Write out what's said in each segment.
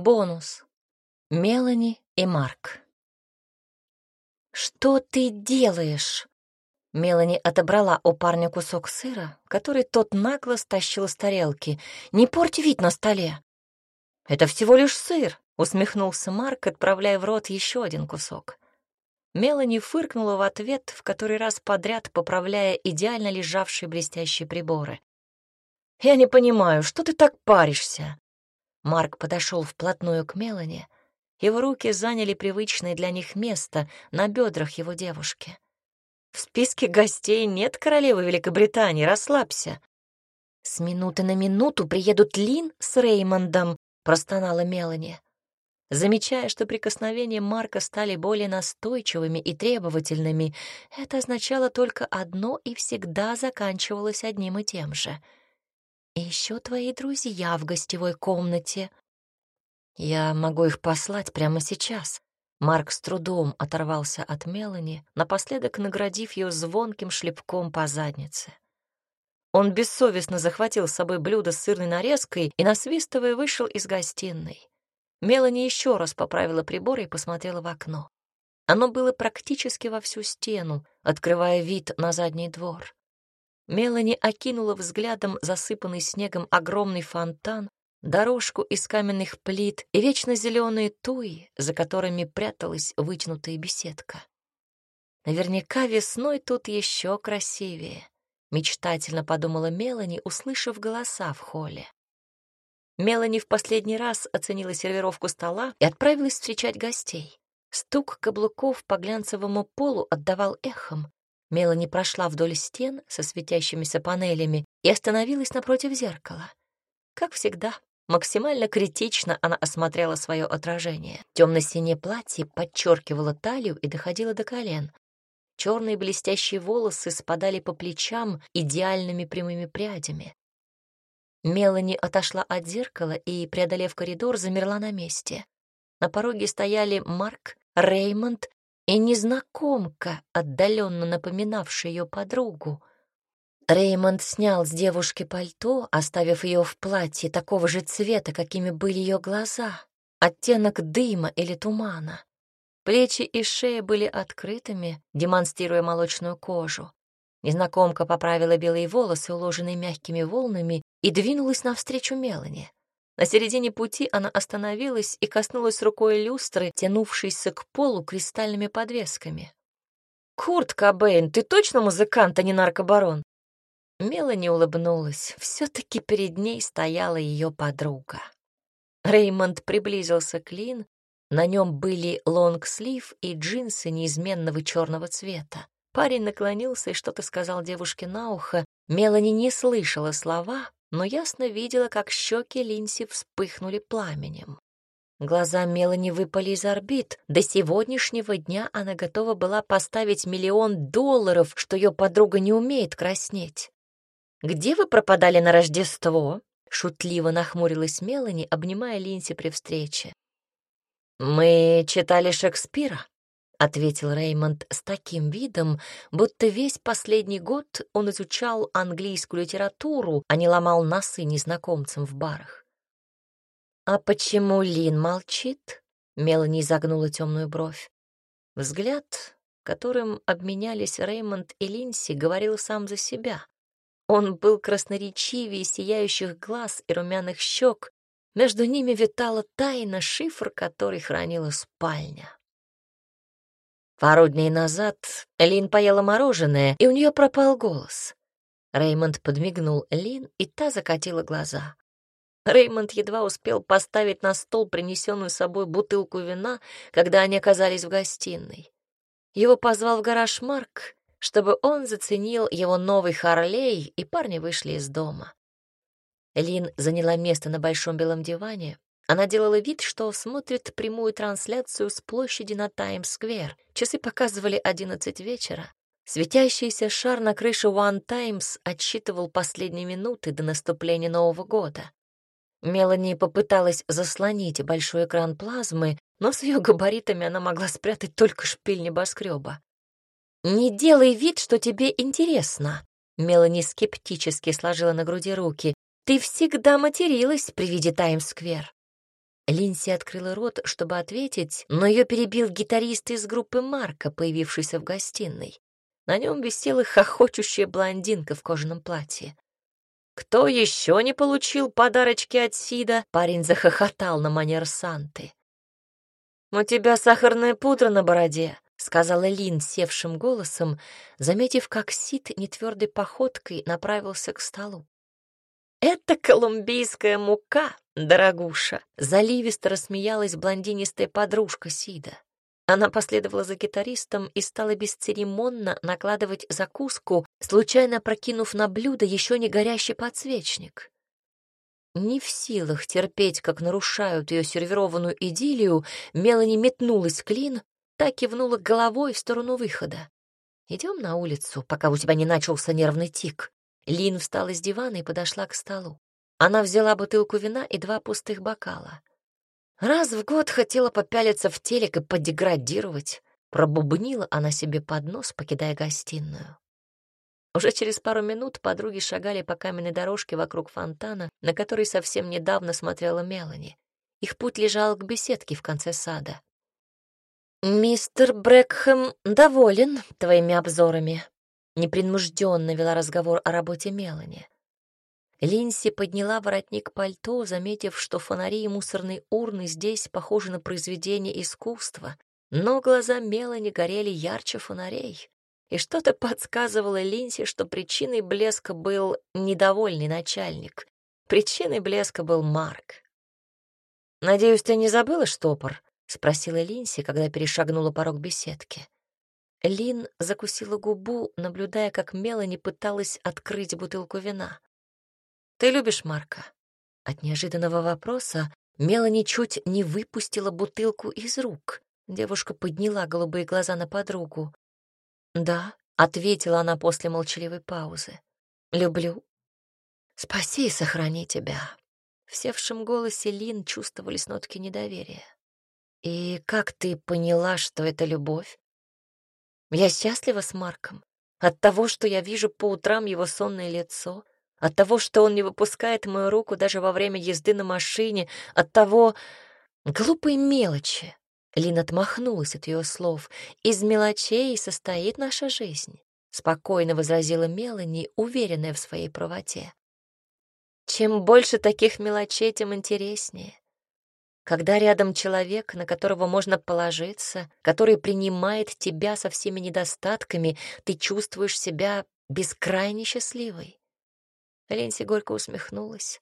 Бонус. Мелани и Марк. «Что ты делаешь?» Мелани отобрала у парня кусок сыра, который тот нагло стащил с тарелки. «Не порть вид на столе!» «Это всего лишь сыр», — усмехнулся Марк, отправляя в рот еще один кусок. Мелани фыркнула в ответ, в который раз подряд поправляя идеально лежавшие блестящие приборы. «Я не понимаю, что ты так паришься?» Марк подошел вплотную к Мелани. Его руки заняли привычное для них место на бедрах его девушки. «В списке гостей нет королевы Великобритании, расслабься». «С минуты на минуту приедут Лин с Реймондом», — простонала Мелани. Замечая, что прикосновения Марка стали более настойчивыми и требовательными, это означало только одно и всегда заканчивалось одним и тем же — и еще твои друзья в гостевой комнате. Я могу их послать прямо сейчас. Марк с трудом оторвался от Мелани, напоследок наградив ее звонким шлепком по заднице. Он бессовестно захватил с собой блюдо с сырной нарезкой и, насвистывая, вышел из гостиной. Мелани еще раз поправила прибор и посмотрела в окно. Оно было практически во всю стену, открывая вид на задний двор. Мелани окинула взглядом засыпанный снегом огромный фонтан, дорожку из каменных плит и вечно зеленые туи, за которыми пряталась вытянутая беседка. Наверняка весной тут еще красивее, мечтательно подумала Мелани, услышав голоса в холле. Мелани в последний раз оценила сервировку стола и отправилась встречать гостей. Стук каблуков по глянцевому полу отдавал эхом, Мелани прошла вдоль стен со светящимися панелями и остановилась напротив зеркала. Как всегда, максимально критично она осмотрела свое отражение. Темно-синее платье подчеркивало талию и доходило до колен. Черные блестящие волосы спадали по плечам идеальными прямыми прядями. Мелани отошла от зеркала и, преодолев коридор, замерла на месте. На пороге стояли Марк, Реймонд и незнакомка, отдаленно напоминавшая ее подругу. Реймонд снял с девушки пальто, оставив ее в платье такого же цвета, какими были ее глаза, оттенок дыма или тумана. Плечи и шея были открытыми, демонстрируя молочную кожу. Незнакомка поправила белые волосы, уложенные мягкими волнами, и двинулась навстречу Мелани. На середине пути она остановилась и коснулась рукой люстры, тянувшейся к полу кристальными подвесками. «Курт Кобейн, ты точно музыкант, а не наркобарон?» Мелани улыбнулась. Все-таки перед ней стояла ее подруга. Реймонд приблизился к Лин. На нем были лонгслив и джинсы неизменного черного цвета. Парень наклонился и что-то сказал девушке на ухо. Мелани не слышала слова, но ясно видела, как щеки Линси вспыхнули пламенем. Глаза Мелани выпали из орбит. До сегодняшнего дня она готова была поставить миллион долларов, что ее подруга не умеет краснеть. «Где вы пропадали на Рождество?» — шутливо нахмурилась Мелани, обнимая Линси при встрече. «Мы читали Шекспира», ответил Реймонд с таким видом, будто весь последний год он изучал английскую литературу, а не ломал носы незнакомцам в барах. «А почему Лин молчит?» — Мелани загнула темную бровь. Взгляд, которым обменялись Реймонд и Линси, говорил сам за себя. Он был красноречивее сияющих глаз и румяных щек, между ними витала тайна, шифр который хранила спальня. Пару дней назад Лин поела мороженое, и у нее пропал голос. Реймонд подмигнул Лин, и та закатила глаза. Реймонд едва успел поставить на стол принесенную с собой бутылку вина, когда они оказались в гостиной. Его позвал в гараж Марк, чтобы он заценил его новый Харлей, и парни вышли из дома. Лин заняла место на большом белом диване, она делала вид, что смотрит прямую трансляцию с площади на Таймс-сквер. Часы показывали одиннадцать вечера. Светящийся шар на крыше One Times отсчитывал последние минуты до наступления Нового года. Мелани попыталась заслонить большой экран плазмы, но с ее габаритами она могла спрятать только шпиль небоскреба. «Не делай вид, что тебе интересно», — Мелани скептически сложила на груди руки. «Ты всегда материлась при виде Таймс-сквер». Линси открыла рот, чтобы ответить, но ее перебил гитарист из группы Марка, появившийся в гостиной. На нем висела хохочущая блондинка в кожаном платье. «Кто еще не получил подарочки от Сида?» Парень захохотал на манер Санты. «У тебя сахарная пудра на бороде», — сказала Лин севшим голосом, заметив, как Сид нетвердой походкой направился к столу. «Это колумбийская мука, дорогуша!» Заливисто рассмеялась блондинистая подружка Сида. Она последовала за гитаристом и стала бесцеремонно накладывать закуску, случайно прокинув на блюдо еще не горящий подсвечник. Не в силах терпеть, как нарушают ее сервированную идиллию, Мелани метнулась к Лин, так кивнула головой в сторону выхода. «Идем на улицу, пока у тебя не начался нервный тик». Лин встала с дивана и подошла к столу. Она взяла бутылку вина и два пустых бокала. Раз в год хотела попялиться в телек и подеградировать. Пробубнила она себе под нос, покидая гостиную. Уже через пару минут подруги шагали по каменной дорожке вокруг фонтана, на который совсем недавно смотрела Мелани. Их путь лежал к беседке в конце сада. «Мистер Брэкхэм доволен твоими обзорами», — непринужденно вела разговор о работе Мелани. Линси подняла воротник пальто, заметив, что фонари и мусорные урны здесь похожи на произведение искусства, но глаза Мелани горели ярче фонарей и что-то подсказывало Линсе, что причиной блеска был недовольный начальник. Причиной блеска был Марк. «Надеюсь, ты не забыла штопор?» — спросила Линси, когда перешагнула порог беседки. Лин закусила губу, наблюдая, как Мелани пыталась открыть бутылку вина. «Ты любишь Марка?» От неожиданного вопроса Мелани чуть не выпустила бутылку из рук. Девушка подняла голубые глаза на подругу. «Да», — ответила она после молчаливой паузы. «Люблю». «Спаси и сохрани тебя». В севшем голосе Лин чувствовались нотки недоверия. «И как ты поняла, что это любовь?» «Я счастлива с Марком. От того, что я вижу по утрам его сонное лицо, от того, что он не выпускает мою руку даже во время езды на машине, от того... Глупые мелочи, Лин отмахнулась от ее слов. «Из мелочей состоит наша жизнь», — спокойно возразила Мелани, уверенная в своей правоте. «Чем больше таких мелочей, тем интереснее. Когда рядом человек, на которого можно положиться, который принимает тебя со всеми недостатками, ты чувствуешь себя бескрайне счастливой». Ленси горько усмехнулась.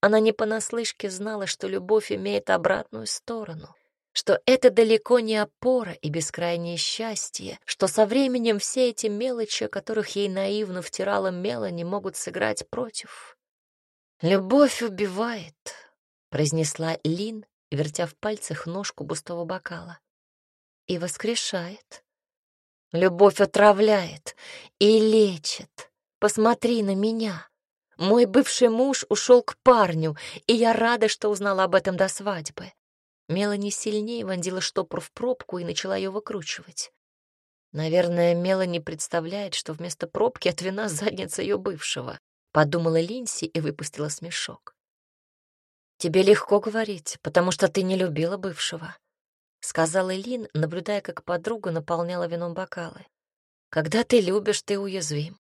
Она не понаслышке знала, что любовь имеет обратную сторону — что это далеко не опора и бескрайнее счастье, что со временем все эти мелочи, которых ей наивно втирала Мелани, могут сыграть против. «Любовь убивает», — произнесла Лин, вертя в пальцах ножку пустого бокала. «И воскрешает. Любовь отравляет и лечит. Посмотри на меня. Мой бывший муж ушел к парню, и я рада, что узнала об этом до свадьбы. Мелани сильнее вонзила штопор в пробку и начала ее выкручивать. Наверное, Мелани представляет, что вместо пробки от вина задница ее бывшего, подумала Линси и выпустила смешок. Тебе легко говорить, потому что ты не любила бывшего, сказала Лин, наблюдая, как подруга наполняла вином бокалы. Когда ты любишь, ты уязвим.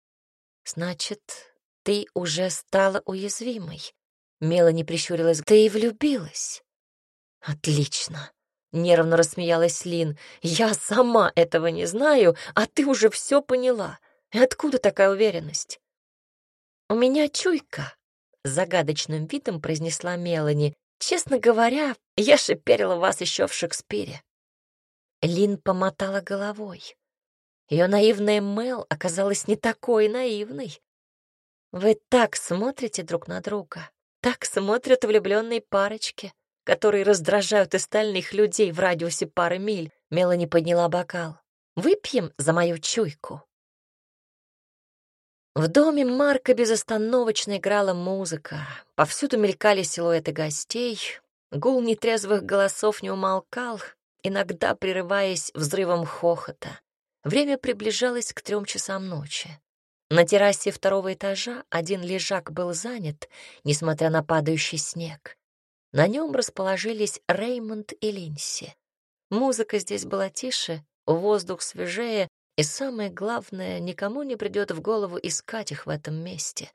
Значит, ты уже стала уязвимой. Мелани прищурилась. Ты и влюбилась. «Отлично!» — нервно рассмеялась Лин. «Я сама этого не знаю, а ты уже все поняла. И откуда такая уверенность?» «У меня чуйка», — загадочным видом произнесла Мелани. «Честно говоря, я шиперила вас еще в Шекспире». Лин помотала головой. Ее наивная Мел оказалась не такой наивной. «Вы так смотрите друг на друга, так смотрят влюбленные парочки», которые раздражают остальных людей в радиусе пары миль, Мелани подняла бокал. «Выпьем за мою чуйку». В доме Марка безостановочно играла музыка, повсюду мелькали силуэты гостей, гул нетрезвых голосов не умолкал, иногда прерываясь взрывом хохота. Время приближалось к трем часам ночи. На террасе второго этажа один лежак был занят, несмотря на падающий снег. На нем расположились Реймонд и Линси. Музыка здесь была тише, воздух свежее, и самое главное, никому не придет в голову искать их в этом месте.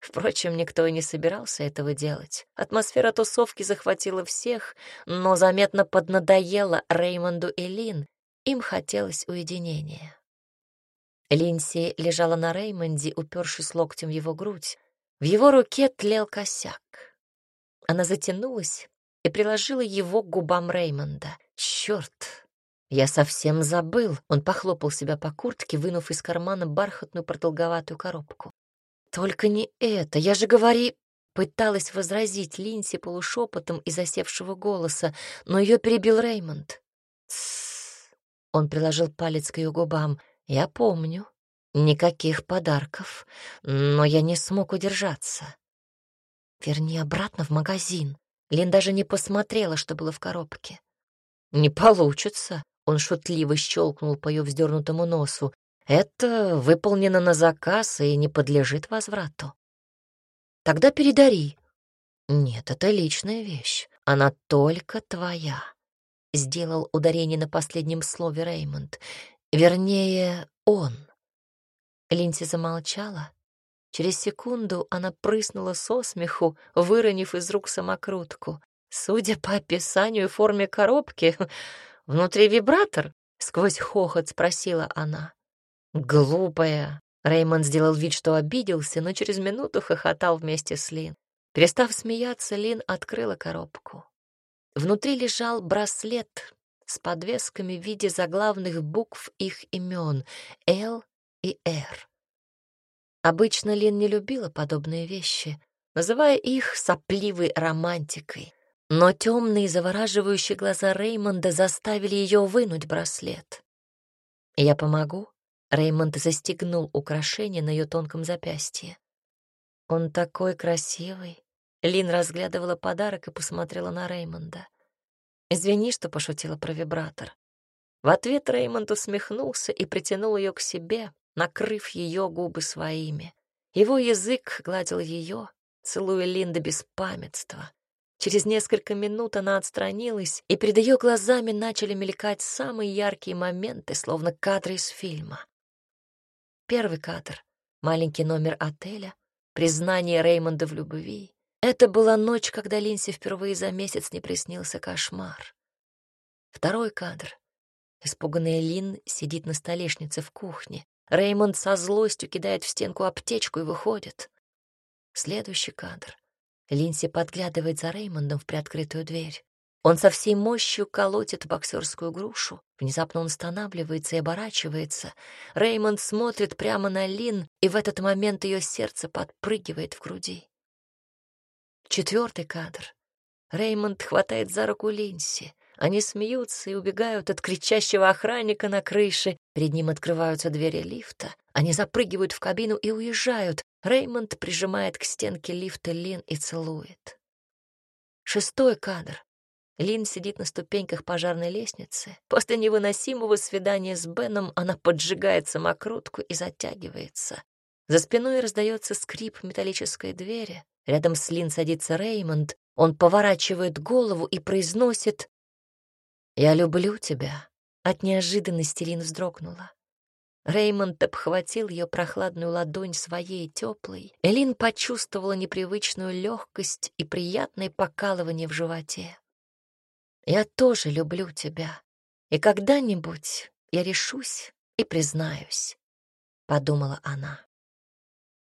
Впрочем, никто и не собирался этого делать. Атмосфера тусовки захватила всех, но заметно поднадоела Реймонду и Лин. Им хотелось уединения. Линси лежала на Реймонде, упершись локтем в его грудь. В его руке тлел косяк. Она затянулась и приложила его к губам Реймонда. Черт! Я совсем забыл. Он похлопал себя по куртке, вынув из кармана бархатную продолговатую коробку. Только не это, я же говори... Пыталась возразить Линси полушепотом из засевшего голоса, но ее перебил Реймонд. «Тссс!» Он приложил палец к ее губам. «Я помню. Никаких подарков, но я не смог удержаться. Верни обратно в магазин. Лин даже не посмотрела, что было в коробке. «Не получится», — он шутливо щелкнул по ее вздернутому носу. «Это выполнено на заказ и не подлежит возврату». «Тогда передари». «Нет, это личная вещь. Она только твоя», — сделал ударение на последнем слове Реймонд. «Вернее, он». Линси замолчала. Через секунду она прыснула со смеху, выронив из рук самокрутку. Судя по описанию и форме коробки, внутри вибратор? Сквозь хохот спросила она. Глупая. Реймонд сделал вид, что обиделся, но через минуту хохотал вместе с Лин. Перестав смеяться, Лин открыла коробку. Внутри лежал браслет с подвесками в виде заглавных букв их имен — Л и Р. Обычно Лин не любила подобные вещи, называя их сопливой романтикой. Но темные завораживающие глаза Реймонда заставили ее вынуть браслет. «Я помогу?» Реймонд застегнул украшение на ее тонком запястье. «Он такой красивый!» Лин разглядывала подарок и посмотрела на Реймонда. «Извини, что пошутила про вибратор». В ответ Реймонд усмехнулся и притянул ее к себе, накрыв ее губы своими. Его язык гладил ее, целуя Линда без памятства. Через несколько минут она отстранилась, и перед ее глазами начали мелькать самые яркие моменты, словно кадры из фильма. Первый кадр — маленький номер отеля, признание Реймонда в любви. Это была ночь, когда Линси впервые за месяц не приснился кошмар. Второй кадр. Испуганная Лин сидит на столешнице в кухне. Реймонд со злостью кидает в стенку аптечку и выходит. Следующий кадр. Линси подглядывает за Реймондом в приоткрытую дверь. Он со всей мощью колотит боксерскую грушу. Внезапно он останавливается и оборачивается. Реймонд смотрит прямо на Лин, и в этот момент ее сердце подпрыгивает в груди. Четвертый кадр. Реймонд хватает за руку Линси. Они смеются и убегают от кричащего охранника на крыше. Перед ним открываются двери лифта. Они запрыгивают в кабину и уезжают. Реймонд прижимает к стенке лифта Лин и целует. Шестой кадр. Лин сидит на ступеньках пожарной лестницы. После невыносимого свидания с Беном она поджигает самокрутку и затягивается. За спиной раздается скрип металлической двери. Рядом с Лин садится Реймонд. Он поворачивает голову и произносит «Я люблю тебя». От неожиданности Лин вздрогнула. Реймонд обхватил ее прохладную ладонь своей теплой. Элин почувствовала непривычную легкость и приятное покалывание в животе. «Я тоже люблю тебя, и когда-нибудь я решусь и признаюсь», — подумала она.